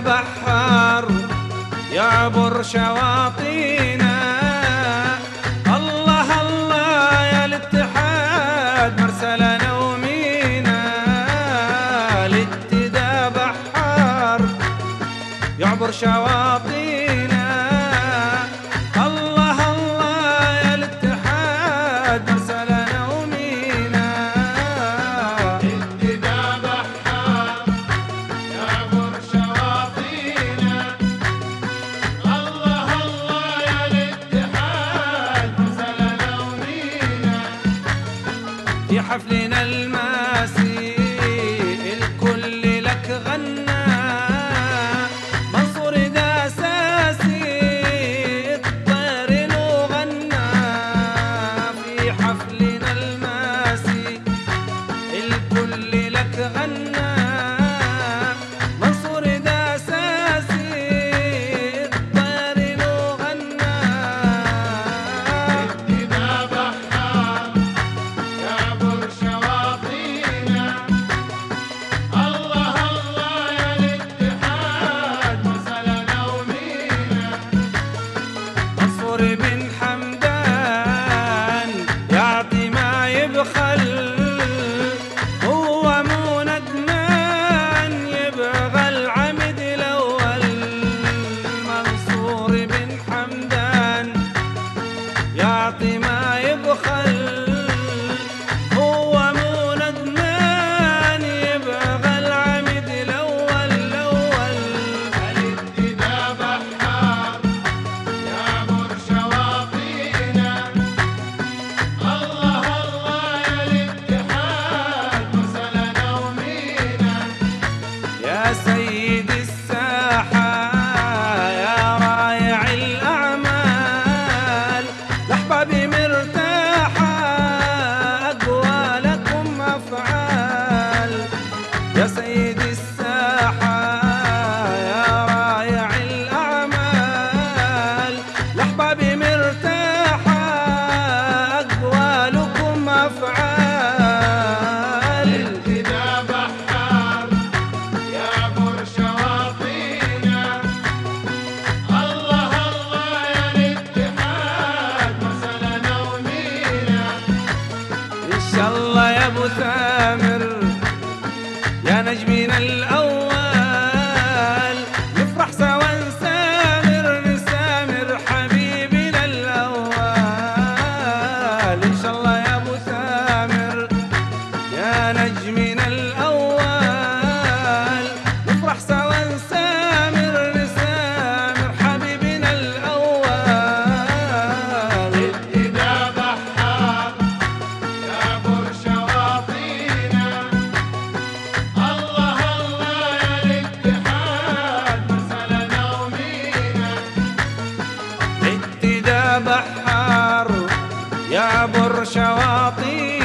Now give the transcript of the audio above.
بحار يعبر شواطئنا الله الله يا الاتحاد مرسل نومينا الاتدا بحار يعبر شواطئنا في حفلنا الماسي الكل لك غنى. حفلنا الماسي الكل لك غنى. por mí. सही تعبر شواطئ